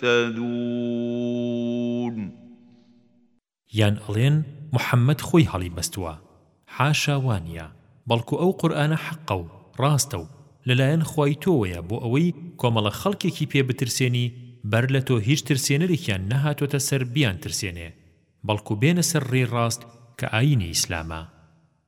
تهتدون. یان ئەڵێن محمد خۆی هەڵی بەستوە حاشا وانیە بەڵکو ئەو قورئانە حەقە و ڕاستە و لەلایەن خوای تۆوەیە بۆ ئەوەی کۆمەڵە خەڵکێکی پێ بترسێنی بەر لە تۆ هیچ ترسێنەرێکیان نەهاتۆتە سەر بیان ترسێنێ بەڵکو بێنە سەر ڕێی ڕاست کە ئاینی ئیسلامە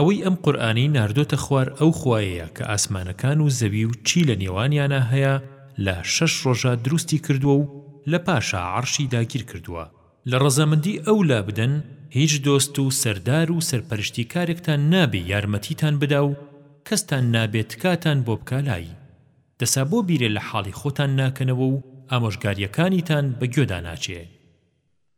ئەوەی ئەم قورئانەی ناردۆتە خوار ئەو خوایەیە کە ئاسمانەکان و زەوی و چی لە نێوانیانا هەیە لە شەش ڕۆژا دروستی کردووە و لە پاشا عەڕشی داگیر کردووە. لە ڕەزامەندی ئەو لا بدەن هیچ دۆست و سەردار و سەرپەرشتیکارێکتان نابێ یارمەتیتان بدا و کەستان نابێ تکاتان بۆ بکا لای. دەسا بۆ بیرێ لە حاڵی خۆتان ناکەنەوە و ئامۆژگاریەکانیتان بە گوێدا ناچێ.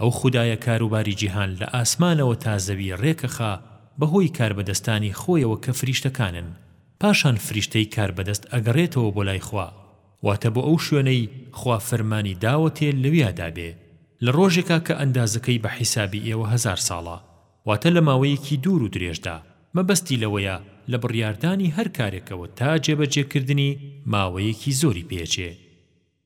ئەو خودایە کاروباری جیهان لە ئاسمانەوە تا زەوی رێکەخا بەهۆی کاربەدەستانی خۆیەوە کە فریشتەکانن پاشان فریشتەی کاربەدەست ئەگەڕێتەوە بۆ لای خوا واتە بۆ ئەو شوێنەی خوا فەرمانی داوەتێ لەویادا بێ لە رۆژێکا کە ئەندازەکەی بە حیسابی ئێوە هەزار ساڵە واتە لە ماوەیەکی دوور و درێژدا مەبەستی لەوەیە لە بڕیاردانی هەر کارێکەوە تا جێبەجێکردنی ماوەیەکی زۆری پێچێ.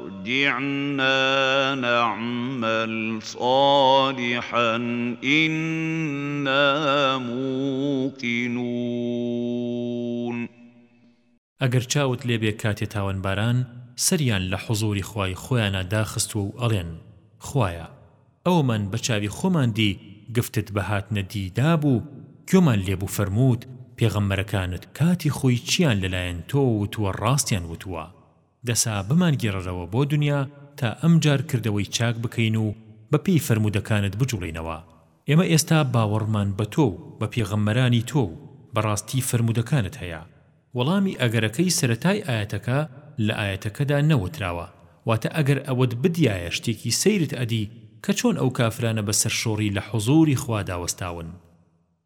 ارجعنا نعمل صالحا انا موقنون. ئەگەر چاوت لێ بێ کاتێ تاوانباران سەریان لە حوزوری خوای خۆیانا داخستوە و ئەڵێن، خوایە ئەوەمان بە چاوی خۆمان دی گفتت بە هاتنە دی دابوو گوێمان لێ بوو فەرمووت پێغەمبەرەکانت کاتی خۆی چیان لەلایەن تۆوە وتووە ڕاستیان وتووە. دەسا بمانگێڕرەوە بۆ دونیا تا ئەمجار کردەوەی چاک بکەین و بەپێی فەرموودەکانت بجوڵێینەوە، ئێمە ئێستا باوەڕمان بە تۆ و بە پێغەمبەرانی تۆ و بەڕاستی فەرموودەکانت هەیە. وەڵامی ئەگەرەکەی سەرەتای ئایەتەکە لە ئایەتەکەدا نەوتراوە، واتە ئەگەر ئەوەت بدیایە شتێکی سەیرت ئەدی کە چۆن ئەو کافرانە بە سەرشۆڕی لە حوزووری خوادا وەستاون،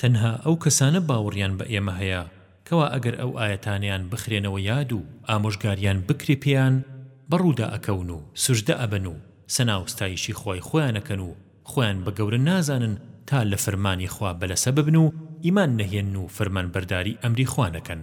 تەنها ئەو کەسانە باوەڕیان بە ئێمە هەیە کەوا ئەگەر ئەو ئایەتانەیان بخرێنەوە یاد و ئامۆژگاریان بکرێ پێیان بە ڕوودا ئەکەون و سوجدە ئەبەن و سەنا و ستایشی خوای خۆیان ئەکەن و خۆیان بە گەورە نازانن تا لە فەرمانی خوا بەلەسە ببن و ئیمان نەهێن و فەرمانبەرداری ئەمری خوا نەکەن.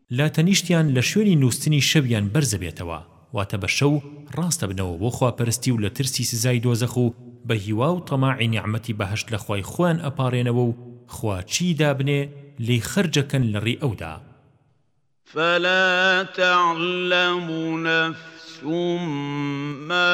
لە تەنیشتیان لە شوێنی نووستنی شەویان بەرزەبێتەوە، واتە بە شەو ڕاستەبنەوە بۆ خواپەرستی و لە ترسی سزای دۆزەخ و بە هیوا و تەماعی نیعمەتی بەهەشت لە خوای خۆیان ئەپارێنەوە و خوا چیی دابنێ لێی خەرجەکەن لە ڕێی ئەودا. فلا تعلم نفس ما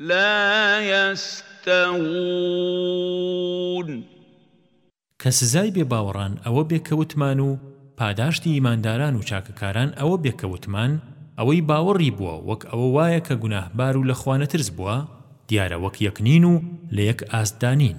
لَا یَسْتَوُونَ. کە سزای بێ باوەڕان ئەوە بێ کە وتمان و پاداشتی ئیمانداران و چاکەکاران ئەوە بێ کە وتمان، ئەوەی باوەڕی بووە وەک ئەوە وایە کە گوناهبار و لە خوا نەترس بووە، دیارە وەک یەک نین و لە یەک ئاستدا نین.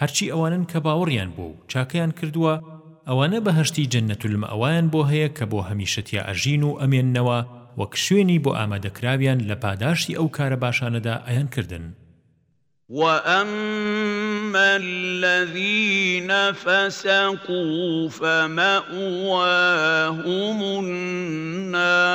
هەرچی ئەوانەن کە باوەڕیان بووە و چاکەیان کردووە، ئەوانە بەهەشتی جەننەت المەوایان بۆ هەیە کە بۆ هەمیشە تیا ئەژین و ئەمێننەوە، وەک شوێنی بۆ ئامادەکراویان لە پاداشتی ئەو کارە باشانەدا ئەیان کردن. وَأَمَّا الَّذِينَ فَسَقُوا فَمَأْوَاهُمُ النَّارُ.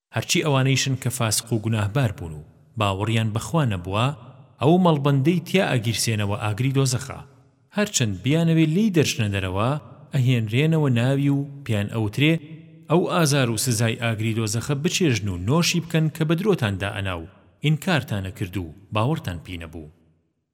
هەرچی ئەوانەیشن کە فاسق و گوناهبار بوون و باوەڕیان بە خوا نەبووە ئەو مەڵبەندەی تیا ئەگیرسێنەوە ئاگری دۆزەخە هەرچەند بیانەوێ لێی دەرچنە دەرەوە ئەهێنرێنەوە ناوی و پێیان ئەوترێ ئەو ئازار و سزای ئاگری دۆزەخە بچێژن و نۆشی بکەن کە بە درۆتان دائەنا و ئینکارتان ئەکرد و باوەڕتان پی نەبوو.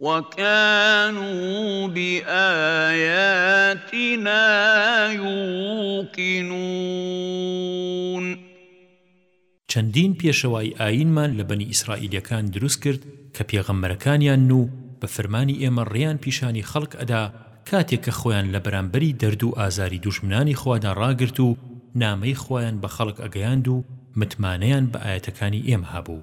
وَکَانُوا بِآیَاتِنَا یُوقِنُونَ چەندین پێشەوای ئایینمان لە بەنی ئیسرائیلیەکان دروست کرد کە پێغەمبەرەکانیانن و بە فرمانی ئێمە ڕێیان پیشانی خەڵک ئەدا کاتێ کە خۆیان لە بەرامبەری دەردوو ئازاری دوژمنانی خوادا ڕاگرت و نامەی خوایان بە خەڵک ئەگەیاند و متمانەیان بە ئایەتەکانی ئێمە هەبوو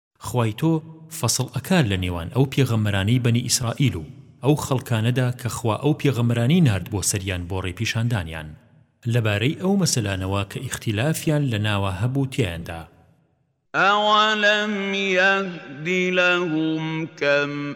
خوای تۆ فەسڵ ئەکات لە نێوان ئەو پێغەمبەرانەی بەنی ئیسرائیل و ئەو خەڵکانەدا کە خوا ئەو پێغەمبەرانەی نارد بۆ سەریان بۆ ڕێ پیشاندانیان لەبارەی ئەو مەسەلانەوە کە ئیختیلافیان لە ناوا هەبوو تیایاندا. أولم يهد لهم كم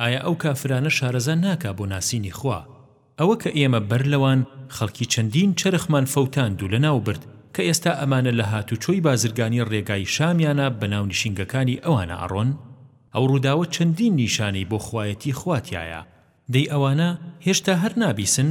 ئایا ئەو کافرانە شارەزا ناکا بۆ ناسینی خوا؟ ئەوە کە ئێمە بەر لەوان خەڵکی چەندین چەرخمان فەوتاند و لەناو برد کە ئێستا ئەمانە لە هاتوچۆی بازرگانی ڕێگای شامیانە بە ناو نشینگەکانی ئەوانە ئەڕۆن؟ ئەو ڕووداوە چەندین نیشانەی بۆ خوایەتی خوا تیایە، دەی ئەوانە هێشتا هەر نابیسن؟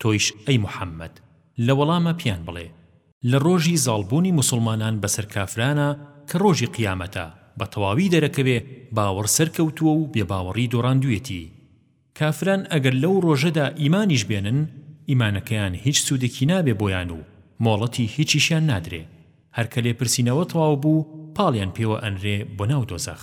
تۆیش ئەی محمد لە وەڵاما پێیان بڵێ، لە ڕۆژی زاڵ بوونی موسڵمانان بەسەر کافرانا کە ڕۆژی قیامەتە بە تەواوی دەرەکەوێ باوەڕ سەرکەوتووە و بێ باوەڕی دۆڕاندوویەتی. کافران ئەگەر لەو ڕۆژەدا ئیمانیش بێنن ئیمانەکەیان هیچ سوودێکی نابێ بۆیان و مۆڵەتی هیچیشیان نادرێ هەر کە لێپرسینەوە تەواو بوو پاڵیان پێوە ئەنرێ بۆ ناو دۆزەخ.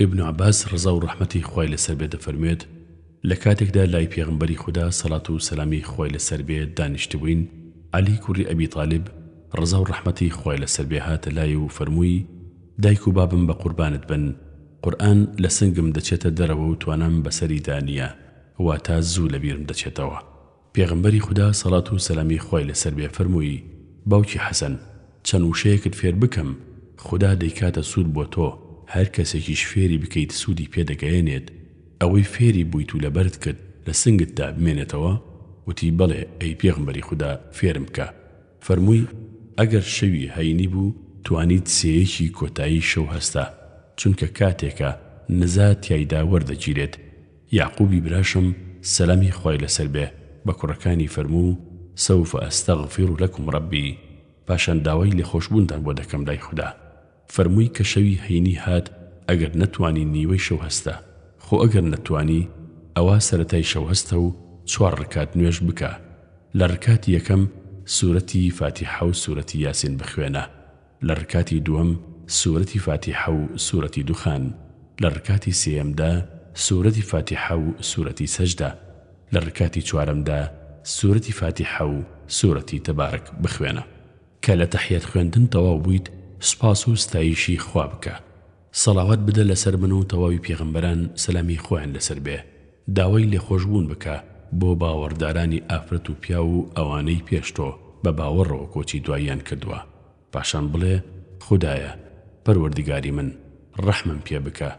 ابن عباس ڕەزا و ڕەحمەتی خوای لەسەر بێت دەفەرموێت، لە کاتێکدا لای پێغەمبەری خودا سەڵات و سەلامی خوای لەسەر بێ دانیشتبووین، عەلی کوڕی ئەبی تالیب ڕەزا و ڕەحمەتی خوای لەسەر بێ هاتە لای و فەرمووی، دایک و بابم بە قوربانت بن، قورئان لە سنگم دەچێتە دەرەوە و توانام بەسەریدا نییە، واتە زوو لەبیرم دەچێتەوە. پێغەمبەری خودا سەڵات و سەلامی خوای لەسەر بێ فەرمووی، باوکی حەسەن، چەند وشەیەکت فێر بکەم، خودا دەیکاتە سوود بۆ تۆ، هەر کەسێکیش فێری بکەیت سوودی پێ دەگەیەنێت، ئەوەی فێری بوویت و لەبەرت کرد لە سنگتدا بمێنێتەوە؟ وتی، بەڵێ ئەی پێغەمبەری خودا فێرم بکە، فەرمووی، ئەگەر شەوی هەینی بوو، توانیت سێیەکی کۆتایی شەو هەستە، چونکە کاتێکە نزا تیایدا وەردەگیرێت، یەعقوبی براشم سەلامی خوای لەسەر بێ بە کوڕەکانی فەرموو، سوف استغفر لکم ربی، پاشان داوای لێخۆشبوونتان بۆ دەکەم لای خودا. فەرمووی کە شەوی هەینی هات ئەگەر نەتوانی نیوەی شەو هەستە، خۆ ئەگەر نەتوانی ئەوا سەرەتای شەو هەستە و چوار ڕکات نوێژ بکە، لە ڕکاتی یەکەم سورەتی فاتیحە و سورەتی یاسین بخوێنە، لە رکاتی دووەم سورەتی فاتیحە و سورەتی دوخان، لە رکاتی سێیەمدا سورەتی فاتیحە و سورەتی سەجدە، لە رکاتی چوارەمدا سورەتی فاتیحە و سورەتی تبارک بخوێنە. کە لە تەحیەت خوێندن تەواو بوویت سوپاس و ستایشی خوا بکە. سەڵاوات بدە لەسەر من و تەواوی پێغەمبەران سەلامی خوایان لەسەر بێ، داوای لێخۆشبوون بکە بۆ باوەڕدارانی ئافرەت و پیاو و ئەوانەی پێش تۆ بە باوەڕەوە کۆچی دواییان کردووە، پاشان بڵێ، خودایە پەروەردگاری من ڕەحمم پێ بکە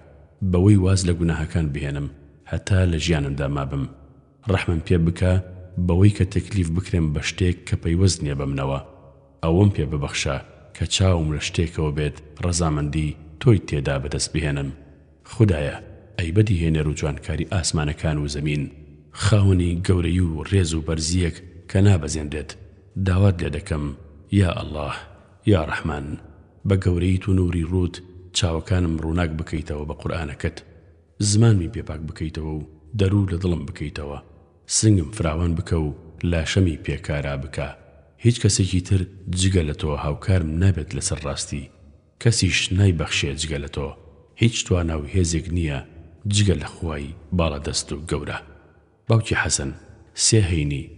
بەوەی واز لە گوناهەکان بهێنم هەتا لە ژیانمدا مابم. ڕەحمم پێ بکە بەوەی کە تەکلیف بکرێم بە شتێک کە پەیوەست نیە بە منەوە ئەوەم پێ ببەخشە کە چاوم لە شتێکەوە بێت ڕەزامەندی تۆی تێدا بەدەست بهێنم خودایە ئەی بەدیهێنەر و جوانکاری ئاسمانەکان و زەمین خاوەنی گەورەی و ڕێز و بەرزیەک کە نابەزێنرێت داوات لێ دەکەم یا اللە یا ڕەحمان بە گەورەیت و نوری ڕووت چاوەکانم ڕووناک بکەیتەوە بە قورئانەکەت. زمانمی پێ پاک بکەیتەوە و دەرو لە دڵم بکەیتەوە سنگم فراوان بکە و لاشەمی پێ کارا بکە هیچ کەسێکی تر جگە لە تۆ هاوکارم نابێت لەسەر ڕاستی کەسیش نای بەخشێ جگە لە تۆ هیچ توانا و هێزێک نیە جگە لە خوای باڵا دەست و گەورە باوکی حەسەن سێ هەینی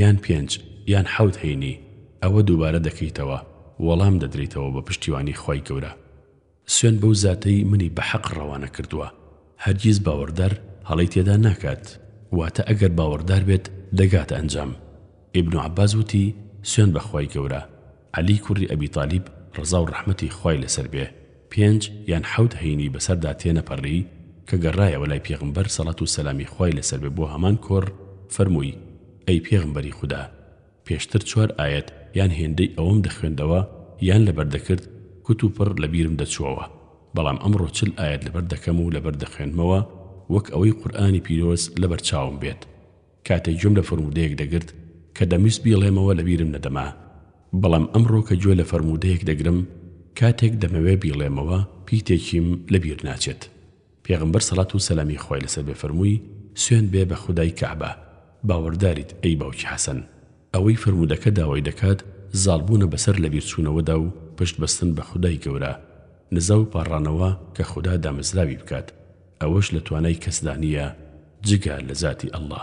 یان پێنج یان حەوت هەینی ئەوە دووبارە دەکەیتەوە وەڵام دەدریتەوە بە پشتیوانی خوای گەورە. سوێند بەو زاتەی منی بە حەق ڕەوانە کردووە، هەرگیز باوەڕدار هەڵەی تێدا ناکات، واتە ئەگەر باوەڕدار بێت دەگاتە ئەنجام. ئیبن عەباس وتی، سوێند بە خوای گەورە، عەلی کوڕی ئەبی تالیب ڕەزا و ڕەحمەتی خوای لەسەر بێ، پێنج یان حەوت هەینی بەسەردا تێنەپەڕی، کە گەڕایەوە لای پێغەمبەر سەڵات و سەلامی خوای لەسەر بێ بۆ هەمان کۆڕ، فەرمووی، ئەی پێغەمبەری خودا! پێشتر چوار ئایەت یان هێندەی ئەوەم دەخوێندەوە یان لەبەر دەکرد کوت و پڕ لە بیرم دەچووەوە، بەڵام ئەمڕۆ چل ئایەت لەبەر دەکەم و لەبەر دەخوێنمەوە وەک ئەوەی قورئانی پیرۆز لەبەر چاوم بێت. کاتێک گوێم لە فەرموودەیەک دەگرت کە دەمویست بیڵێمەوە لە بیرم نەدەما، بەڵام ئەمڕۆ کە گوێ لە فەرموودەیەک دەگرم کاتێک دەمەوێ بیڵێمەوە پیتێکیم لە بیر ناچێت. پێغەمبەر سەڵات و سەلامی خوای لەسەر بێ فەرمووی، سوێند بێ بە خودای کەعبە، باوەڕداریت ئەی باوکی حەسەن. ئەوەی فەرموودەکە داوای دەکات زاڵبوونە بەسەر لەبیرچوونەوەدا و پشت بەستن بە خودای گەورە، نزا و پاڕانەوە کە خودا دامەزراوی بکات، ئەوەش لە توانای کەسدا نییە جگە لە زاتی اللە.